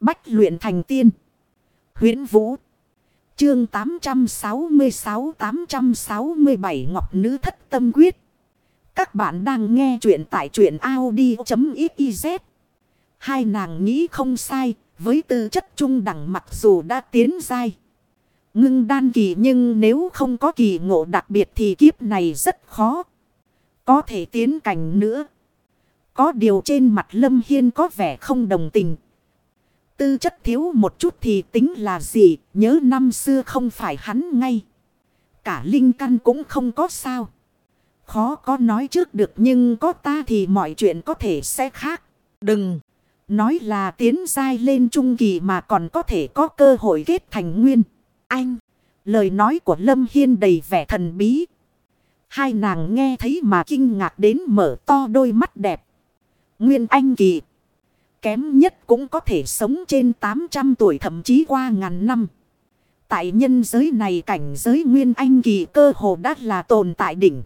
Bách luyện thành tiên. huyễn Vũ. Chương 866-867 Ngọc Nữ Thất Tâm Quyết. Các bạn đang nghe truyện tại truyện Audi.xyz. Hai nàng nghĩ không sai, với tư chất trung đẳng mặc dù đã tiến dai. Ngưng đan kỳ nhưng nếu không có kỳ ngộ đặc biệt thì kiếp này rất khó. Có thể tiến cảnh nữa. Có điều trên mặt Lâm Hiên có vẻ không đồng tình. Tư chất thiếu một chút thì tính là gì, nhớ năm xưa không phải hắn ngay. Cả linh căn cũng không có sao. Khó có nói trước được nhưng có ta thì mọi chuyện có thể sẽ khác. Đừng nói là tiến dai lên trung kỳ mà còn có thể có cơ hội kết thành nguyên. Anh, lời nói của Lâm Hiên đầy vẻ thần bí. Hai nàng nghe thấy mà kinh ngạc đến mở to đôi mắt đẹp. Nguyên Anh kỳ. Kém nhất cũng có thể sống trên 800 tuổi, thậm chí qua ngàn năm. Tại nhân giới này, cảnh giới Nguyên Anh kỳ cơ hồ đã là tồn tại đỉnh.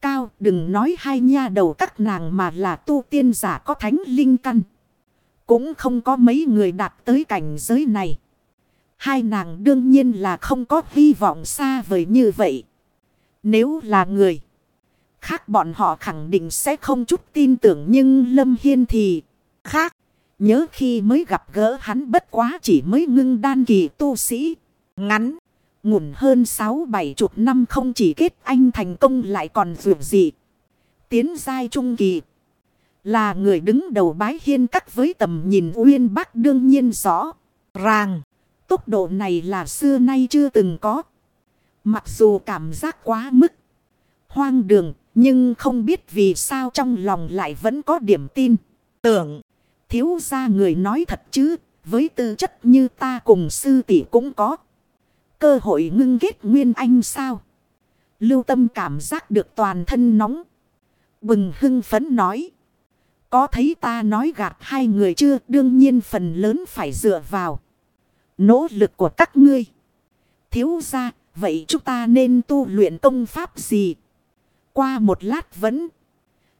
Cao, đừng nói hai nha đầu các nàng mà là tu tiên giả có thánh linh căn. Cũng không có mấy người đạt tới cảnh giới này. Hai nàng đương nhiên là không có hy vọng xa vời như vậy. Nếu là người khác, bọn họ khẳng định sẽ không chút tin tưởng, nhưng Lâm Hiên thì khác. Nhớ khi mới gặp gỡ hắn bất quá chỉ mới ngưng đan kỳ tu sĩ. Ngắn. Ngủn hơn 6-7 chục năm không chỉ kết anh thành công lại còn vượt gì. Tiến giai trung kỳ. Là người đứng đầu bái hiên cắt với tầm nhìn uyên bác đương nhiên rõ. Ràng. Tốc độ này là xưa nay chưa từng có. Mặc dù cảm giác quá mức. Hoang đường. Nhưng không biết vì sao trong lòng lại vẫn có điểm tin. Tưởng. Thiếu ra người nói thật chứ. Với tư chất như ta cùng sư tỷ cũng có. Cơ hội ngưng kết nguyên anh sao. Lưu tâm cảm giác được toàn thân nóng. Bừng hưng phấn nói. Có thấy ta nói gạt hai người chưa đương nhiên phần lớn phải dựa vào. Nỗ lực của các ngươi. Thiếu ra, vậy chúng ta nên tu luyện công pháp gì? Qua một lát vẫn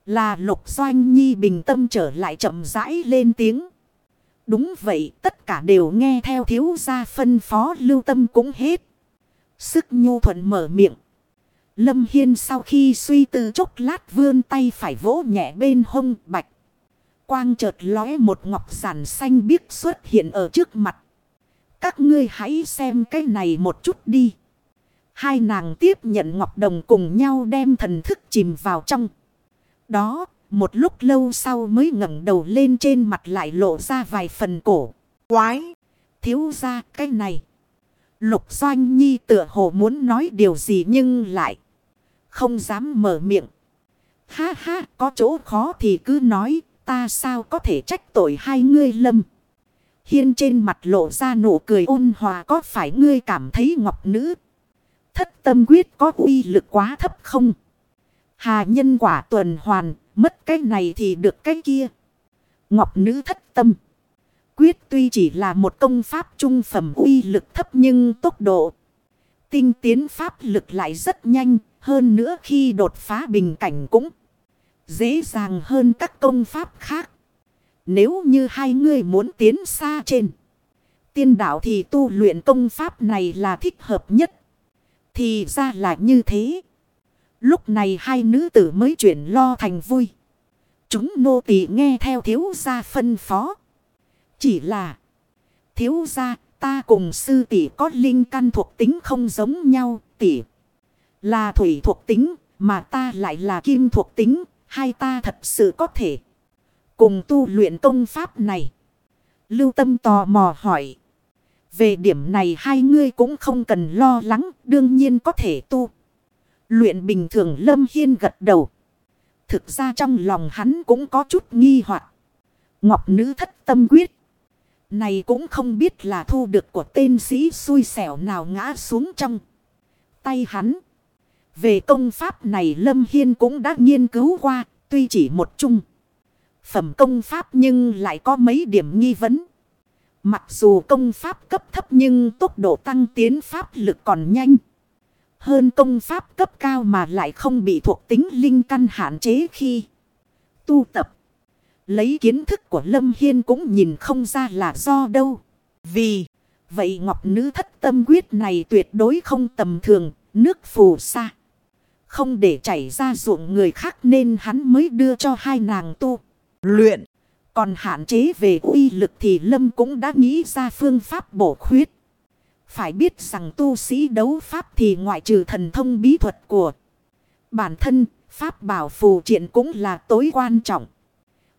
là lục doanh nhi bình tâm trở lại chậm rãi lên tiếng. Đúng vậy, tất cả đều nghe theo thiếu gia phân phó lưu tâm cũng hết. Sức nhu thuận mở miệng. Lâm Hiên sau khi suy tư chốc lát vươn tay phải vỗ nhẹ bên hông bạch. Quang chợt lóe một ngọc giản xanh biếc xuất hiện ở trước mặt. Các ngươi hãy xem cái này một chút đi. Hai nàng tiếp nhận ngọc đồng cùng nhau đem thần thức chìm vào trong. Đó, một lúc lâu sau mới ngẩng đầu lên trên mặt lại lộ ra vài phần cổ. Quái! Thiếu ra cái này. Lục Doanh Nhi tựa hồ muốn nói điều gì nhưng lại không dám mở miệng. Ha ha, có chỗ khó thì cứ nói, ta sao có thể trách tội hai ngươi lâm. Hiên trên mặt lộ ra nụ cười ôn hòa có phải ngươi cảm thấy ngọc nữ. Thất tâm quyết có uy lực quá thấp không? Hà nhân quả tuần hoàn, mất cái này thì được cái kia. Ngọc nữ thất tâm. Quyết tuy chỉ là một công pháp trung phẩm uy lực thấp nhưng tốc độ. Tinh tiến pháp lực lại rất nhanh, hơn nữa khi đột phá bình cảnh cũng dễ dàng hơn các công pháp khác. Nếu như hai người muốn tiến xa trên tiên đạo thì tu luyện công pháp này là thích hợp nhất. Thì ra là như thế. Lúc này hai nữ tử mới chuyển lo thành vui. Chúng nô tỳ nghe theo thiếu gia phân phó. Chỉ là thiếu gia ta cùng sư tỷ có linh căn thuộc tính không giống nhau. Tỷ là thủy thuộc tính mà ta lại là kim thuộc tính. Hai ta thật sự có thể cùng tu luyện công pháp này. Lưu tâm tò mò hỏi. Về điểm này hai ngươi cũng không cần lo lắng, đương nhiên có thể tu. Luyện bình thường Lâm Hiên gật đầu. Thực ra trong lòng hắn cũng có chút nghi hoặc Ngọc nữ thất tâm quyết. Này cũng không biết là thu được của tên sĩ xui xẻo nào ngã xuống trong tay hắn. Về công pháp này Lâm Hiên cũng đã nghiên cứu qua, tuy chỉ một chung. Phẩm công pháp nhưng lại có mấy điểm nghi vấn. Mặc dù công pháp cấp thấp nhưng tốc độ tăng tiến pháp lực còn nhanh. Hơn công pháp cấp cao mà lại không bị thuộc tính linh căn hạn chế khi tu tập. Lấy kiến thức của Lâm Hiên cũng nhìn không ra là do đâu. Vì vậy ngọc nữ thất tâm quyết này tuyệt đối không tầm thường, nước phù sa. Không để chảy ra ruộng người khác nên hắn mới đưa cho hai nàng tu. Luyện. Còn hạn chế về uy lực thì Lâm cũng đã nghĩ ra phương pháp bổ khuyết. Phải biết rằng tu sĩ đấu pháp thì ngoại trừ thần thông bí thuật của bản thân, pháp bảo phù triện cũng là tối quan trọng.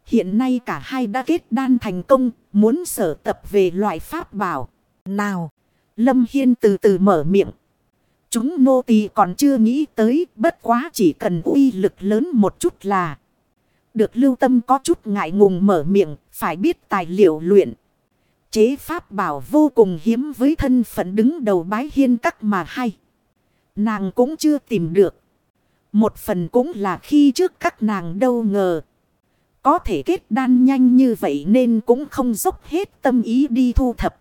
Hiện nay cả hai đã kết đan thành công, muốn sở tập về loại pháp bảo. Nào, Lâm Hiên từ từ mở miệng. Chúng nô tỳ còn chưa nghĩ tới, bất quá chỉ cần uy lực lớn một chút là. Được lưu tâm có chút ngại ngùng mở miệng, phải biết tài liệu luyện. Chế pháp bảo vô cùng hiếm với thân phận đứng đầu bái hiên các mà hay. Nàng cũng chưa tìm được. Một phần cũng là khi trước các nàng đâu ngờ. Có thể kết đan nhanh như vậy nên cũng không dốc hết tâm ý đi thu thập.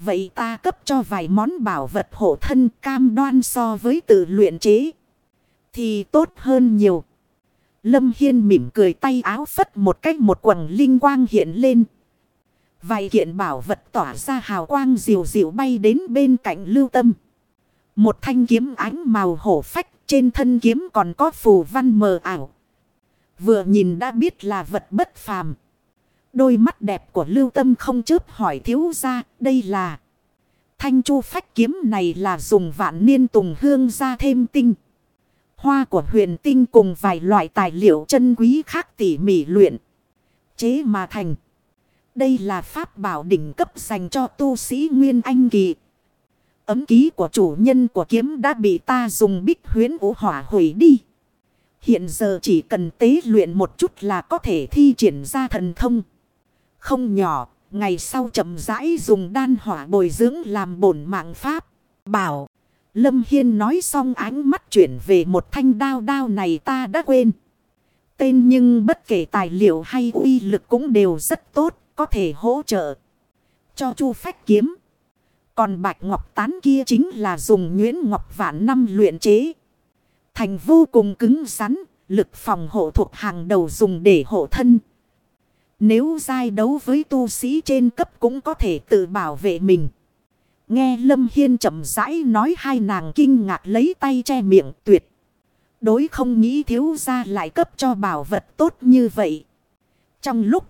Vậy ta cấp cho vài món bảo vật hộ thân cam đoan so với tự luyện chế. Thì tốt hơn nhiều. Lâm Hiên mỉm cười tay áo phất một cách một quầng linh quang hiện lên. Vài kiện bảo vật tỏa ra hào quang diều diều bay đến bên cạnh lưu tâm. Một thanh kiếm ánh màu hổ phách, trên thân kiếm còn có phù văn mờ ảo. Vừa nhìn đã biết là vật bất phàm. Đôi mắt đẹp của lưu tâm không chớp hỏi thiếu ra đây là. Thanh chu phách kiếm này là dùng vạn niên tùng hương ra thêm tinh. Hoa của huyền tinh cùng vài loại tài liệu chân quý khác tỉ mỉ luyện. Chế mà thành. Đây là pháp bảo đỉnh cấp dành cho tu sĩ Nguyên Anh Kỳ. Ấm ký của chủ nhân của kiếm đã bị ta dùng bích huyến ủ hỏa hủy đi. Hiện giờ chỉ cần tế luyện một chút là có thể thi triển ra thần thông. Không nhỏ, ngày sau chậm rãi dùng đan hỏa bồi dưỡng làm bổn mạng pháp. Bảo, Lâm Hiên nói xong ánh mắt chuyển về một thanh đao đao này ta đã quên. Tên nhưng bất kể tài liệu hay uy lực cũng đều rất tốt, có thể hỗ trợ cho chu phách kiếm. Còn bạch ngọc tán kia chính là dùng nhuyễn ngọc vạn năm luyện chế. Thành vô cùng cứng rắn, lực phòng hộ thuộc hàng đầu dùng để hộ thân. Nếu giai đấu với tu sĩ trên cấp cũng có thể tự bảo vệ mình. Nghe Lâm Hiên chậm rãi nói hai nàng kinh ngạc lấy tay che miệng tuyệt. Đối không nghĩ thiếu ra lại cấp cho bảo vật tốt như vậy. Trong lúc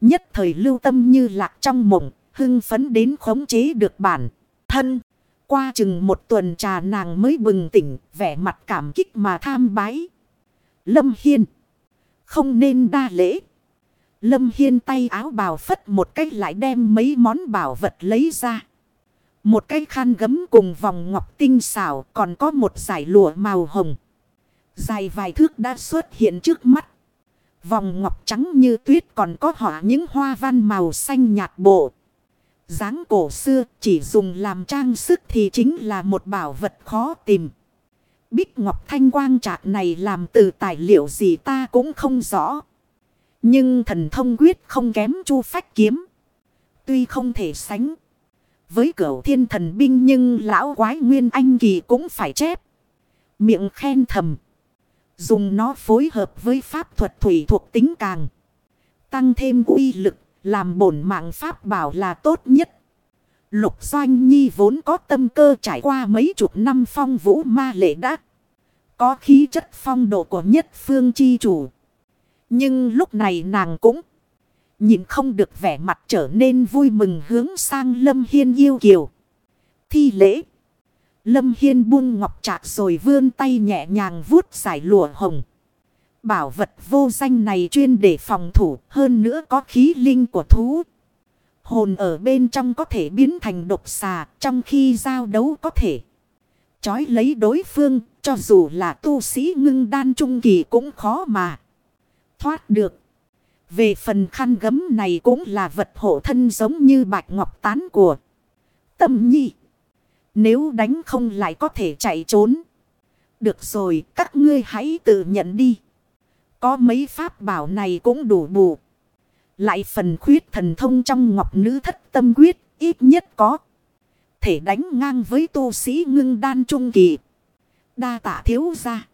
nhất thời lưu tâm như lạc trong mộng, hưng phấn đến khống chế được bản thân. Qua chừng một tuần trà nàng mới bừng tỉnh, vẻ mặt cảm kích mà tham bái. Lâm Hiên. Không nên đa lễ. Lâm Hiên tay áo bào phất một cách lại đem mấy món bảo vật lấy ra. Một cái khăn gấm cùng vòng ngọc tinh xảo còn có một giải lụa màu hồng. Dài vài thước đã xuất hiện trước mắt. Vòng ngọc trắng như tuyết còn có họa những hoa văn màu xanh nhạt bộ dáng cổ xưa chỉ dùng làm trang sức thì chính là một bảo vật khó tìm. Bích ngọc thanh quang trạc này làm từ tài liệu gì ta cũng không rõ. Nhưng thần thông quyết không kém chu phách kiếm. Tuy không thể sánh với cửu thiên thần binh nhưng lão quái nguyên anh kỳ cũng phải chép. Miệng khen thầm. Dùng nó phối hợp với pháp thuật thủy thuộc tính càng. Tăng thêm uy lực, làm bổn mạng pháp bảo là tốt nhất. Lục Doanh Nhi vốn có tâm cơ trải qua mấy chục năm phong vũ ma lệ đã Có khí chất phong độ của nhất phương chi chủ. Nhưng lúc này nàng cũng nhìn không được vẻ mặt trở nên vui mừng hướng sang Lâm Hiên yêu kiều. Thi lễ. Lâm Hiên buông ngọc trạc rồi vươn tay nhẹ nhàng vuốt giải lụa hồng. Bảo vật vô danh này chuyên để phòng thủ, hơn nữa có khí linh của thú. Hồn ở bên trong có thể biến thành độc xà, trong khi giao đấu có thể. Chói lấy đối phương, cho dù là tu sĩ ngưng đan trung kỳ cũng khó mà. Thoát được. Về phần khăn gấm này cũng là vật hộ thân giống như bạch ngọc tán của tâm nhi. Nếu đánh không lại có thể chạy trốn. Được rồi, các ngươi hãy tự nhận đi. Có mấy pháp bảo này cũng đủ bù. Lại phần khuyết thần thông trong ngọc nữ thất tâm quyết, ít nhất có. Thể đánh ngang với tu sĩ ngưng đan trung kỳ. Đa tạ thiếu ra.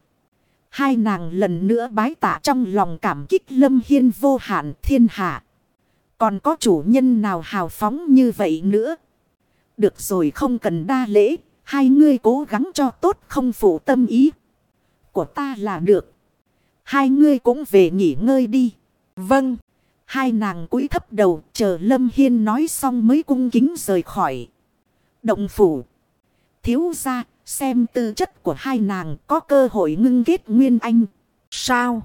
Hai nàng lần nữa bái tạ trong lòng cảm kích Lâm Hiên vô hạn thiên hạ. Còn có chủ nhân nào hào phóng như vậy nữa. Được rồi không cần đa lễ. Hai ngươi cố gắng cho tốt không phụ tâm ý. Của ta là được. Hai ngươi cũng về nghỉ ngơi đi. Vâng. Hai nàng cúi thấp đầu chờ Lâm Hiên nói xong mới cung kính rời khỏi. Động phủ. Thiếu ra xem tư chất của hai nàng có cơ hội ngưng kết nguyên anh. Sao?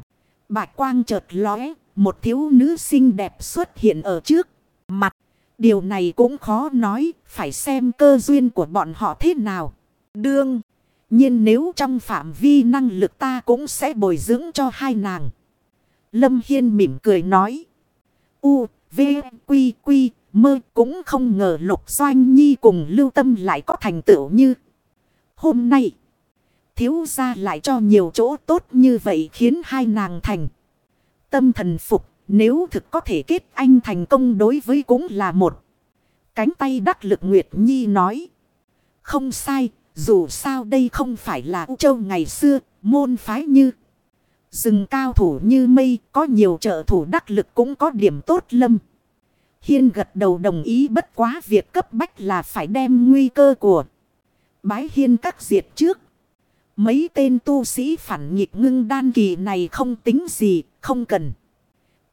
Bạch quang chợt lóe. Một thiếu nữ xinh đẹp xuất hiện ở trước. Mặt. Điều này cũng khó nói. Phải xem cơ duyên của bọn họ thế nào. Đương. nhiên nếu trong phạm vi năng lực ta cũng sẽ bồi dưỡng cho hai nàng. Lâm Hiên mỉm cười nói. U, V, Quy, Quy, mơ cũng không ngờ Lục Doanh Nhi cùng lưu tâm lại có thành tựu như. Hôm nay, thiếu ra lại cho nhiều chỗ tốt như vậy khiến hai nàng thành. Tâm thần phục, nếu thực có thể kết anh thành công đối với cũng là một. Cánh tay đắc lực Nguyệt Nhi nói. Không sai, dù sao đây không phải là U Châu ngày xưa, môn phái như. Rừng cao thủ như mây, có nhiều trợ thủ đắc lực cũng có điểm tốt lâm. Hiên gật đầu đồng ý bất quá việc cấp bách là phải đem nguy cơ của bái hiên các diệt trước. Mấy tên tu sĩ phản nghịch ngưng đan kỳ này không tính gì, không cần.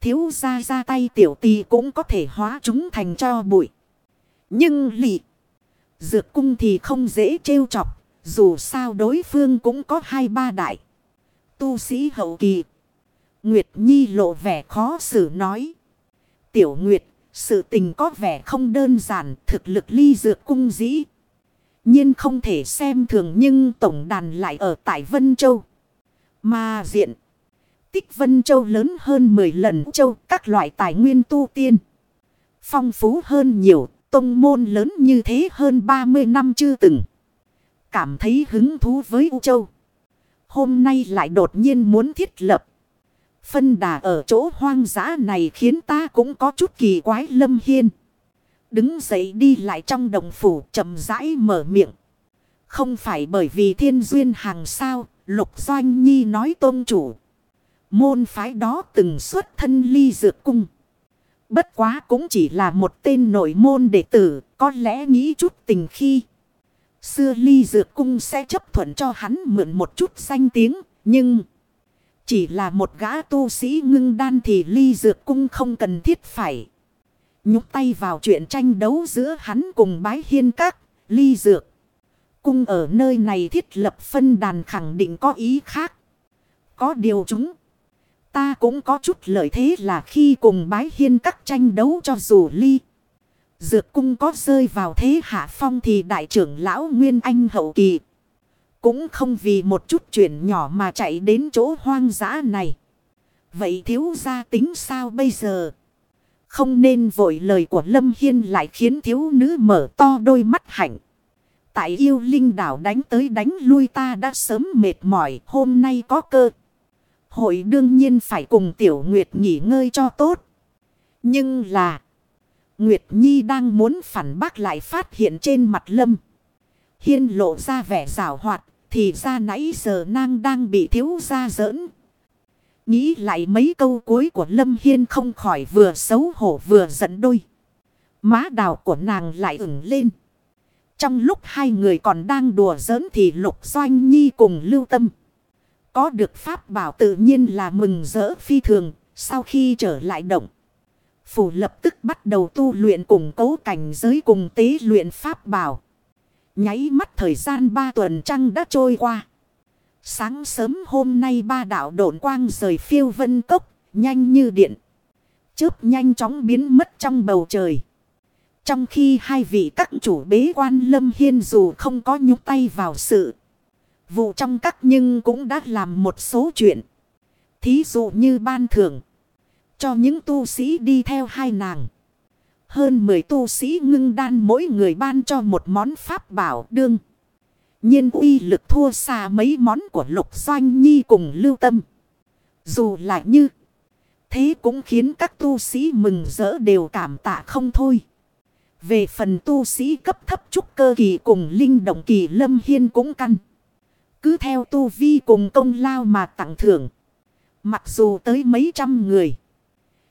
Thiếu ra ra tay tiểu tì cũng có thể hóa chúng thành cho bụi. Nhưng lị, dược cung thì không dễ trêu chọc, dù sao đối phương cũng có hai ba đại. Tu sĩ hậu kỳ. Nguyệt Nhi lộ vẻ khó xử nói. Tiểu Nguyệt, sự tình có vẻ không đơn giản, thực lực ly dược cung dĩ nhiên không thể xem thường nhưng tổng đàn lại ở tại Vân Châu. Mà diện tích Vân Châu lớn hơn 10 lần châu các loại tài nguyên tu tiên. Phong phú hơn nhiều, tông môn lớn như thế hơn 30 năm chưa từng. Cảm thấy hứng thú với U Châu. Hôm nay lại đột nhiên muốn thiết lập. Phân đà ở chỗ hoang dã này khiến ta cũng có chút kỳ quái lâm hiên. Đứng dậy đi lại trong đồng phủ chậm rãi mở miệng. Không phải bởi vì thiên duyên hàng sao, lục doanh nhi nói tôn chủ. Môn phái đó từng xuất thân ly dược cung. Bất quá cũng chỉ là một tên nội môn đệ tử, có lẽ nghĩ chút tình khi. Xưa ly dược cung sẽ chấp thuận cho hắn mượn một chút danh tiếng, nhưng... Chỉ là một gã tu sĩ ngưng đan thì ly dược cung không cần thiết phải nhúc tay vào chuyện tranh đấu giữa hắn cùng bái hiên các, ly dược. Cung ở nơi này thiết lập phân đàn khẳng định có ý khác. Có điều chúng. Ta cũng có chút lợi thế là khi cùng bái hiên các tranh đấu cho dù ly. Dược cung có rơi vào thế hạ phong thì đại trưởng lão Nguyên Anh hậu kỳ. Cũng không vì một chút chuyện nhỏ mà chạy đến chỗ hoang dã này. Vậy thiếu gia tính sao bây giờ? Không nên vội lời của Lâm Hiên lại khiến thiếu nữ mở to đôi mắt hạnh. Tại yêu linh đảo đánh tới đánh lui ta đã sớm mệt mỏi, hôm nay có cơ. Hội đương nhiên phải cùng Tiểu Nguyệt nghỉ ngơi cho tốt. Nhưng là... Nguyệt Nhi đang muốn phản bác lại phát hiện trên mặt Lâm. Hiên lộ ra vẻ rào hoạt. Thì ra nãy giờ nàng đang bị thiếu ra giỡn Nghĩ lại mấy câu cuối của Lâm Hiên không khỏi vừa xấu hổ vừa giận đôi. Má đào của nàng lại ửng lên. Trong lúc hai người còn đang đùa giỡn thì Lục Doanh Nhi cùng lưu tâm. Có được pháp bảo tự nhiên là mừng rỡ phi thường sau khi trở lại động. Phủ lập tức bắt đầu tu luyện cùng cấu cảnh giới cùng tế luyện pháp bảo. Nháy mắt thời gian ba tuần trăng đã trôi qua. Sáng sớm hôm nay ba đạo độn quang rời phiêu vân cốc, nhanh như điện. Chớp nhanh chóng biến mất trong bầu trời. Trong khi hai vị các chủ bế quan lâm hiên dù không có nhúc tay vào sự. Vụ trong các nhưng cũng đã làm một số chuyện. Thí dụ như ban thưởng. Cho những tu sĩ đi theo hai nàng. Hơn 10 tu sĩ ngưng đan mỗi người ban cho một món pháp bảo đương nhiên uy lực thua xa mấy món của lục doanh nhi cùng lưu tâm. Dù lại như thế cũng khiến các tu sĩ mừng rỡ đều cảm tạ không thôi. Về phần tu sĩ cấp thấp trúc cơ kỳ cùng linh động kỳ lâm hiên cũng căn. Cứ theo tu vi cùng công lao mà tặng thưởng. Mặc dù tới mấy trăm người.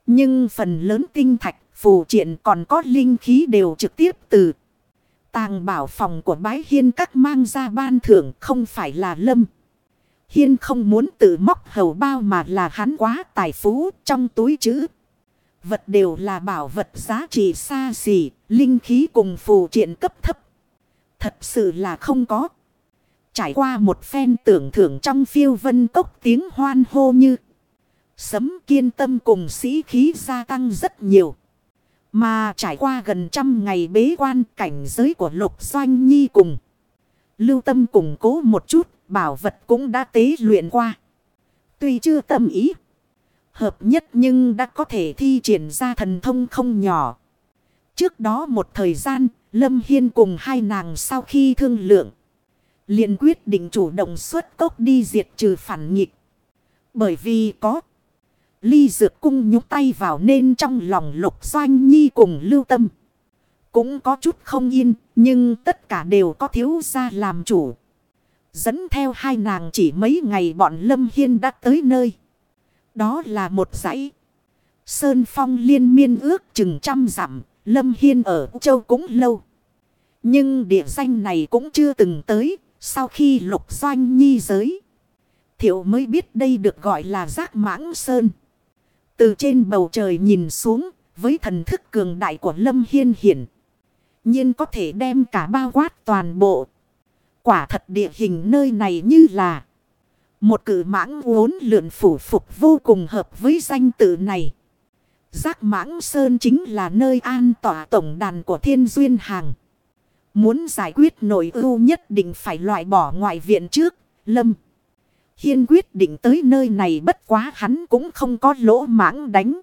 Nhưng phần lớn tinh thạch, phù triện còn có linh khí đều trực tiếp từ. Tàng bảo phòng của bái hiên các mang ra ban thưởng không phải là lâm. Hiên không muốn tự móc hầu bao mà là hắn quá tài phú trong túi chữ. Vật đều là bảo vật giá trị xa xỉ, linh khí cùng phù triện cấp thấp. Thật sự là không có. Trải qua một phen tưởng thưởng trong phiêu vân tốc tiếng hoan hô như. Sấm kiên tâm cùng sĩ khí gia tăng rất nhiều. Mà trải qua gần trăm ngày bế quan cảnh giới của lục doanh nhi cùng. Lưu tâm củng cố một chút, bảo vật cũng đã tế luyện qua. Tuy chưa tâm ý. Hợp nhất nhưng đã có thể thi triển ra thần thông không nhỏ. Trước đó một thời gian, Lâm Hiên cùng hai nàng sau khi thương lượng liền quyết định chủ động xuất cốc đi diệt trừ phản nghịch. Bởi vì có ly dược cung nhúc tay vào nên trong lòng lục doanh nhi cùng lưu tâm. Cũng có chút không yên, nhưng tất cả đều có thiếu gia làm chủ. Dẫn theo hai nàng chỉ mấy ngày bọn Lâm Hiên đã tới nơi. Đó là một dãy. Sơn phong liên miên ước chừng trăm dặm, Lâm Hiên ở châu cũng lâu. Nhưng địa danh này cũng chưa từng tới, sau khi lục doanh nhi giới. Thiệu mới biết đây được gọi là giác mãng sơn. Từ trên bầu trời nhìn xuống, với thần thức cường đại của Lâm Hiên hiển. nhiên có thể đem cả bao quát toàn bộ. Quả thật địa hình nơi này như là một cử mãng uốn lượn phủ phục vô cùng hợp với danh tự này. Giác mãng sơn chính là nơi an tỏa tổng đàn của thiên duyên hàng. Muốn giải quyết nội ưu nhất định phải loại bỏ ngoại viện trước, lâm. Hiên quyết định tới nơi này bất quá hắn cũng không có lỗ mãng đánh.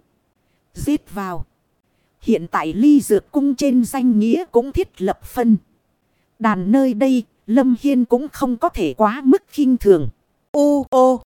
Giết vào. Hiện tại ly dược cung trên danh nghĩa cũng thiết lập phân. Đàn nơi đây, Lâm Hiên cũng không có thể quá mức khinh thường. Ô ô!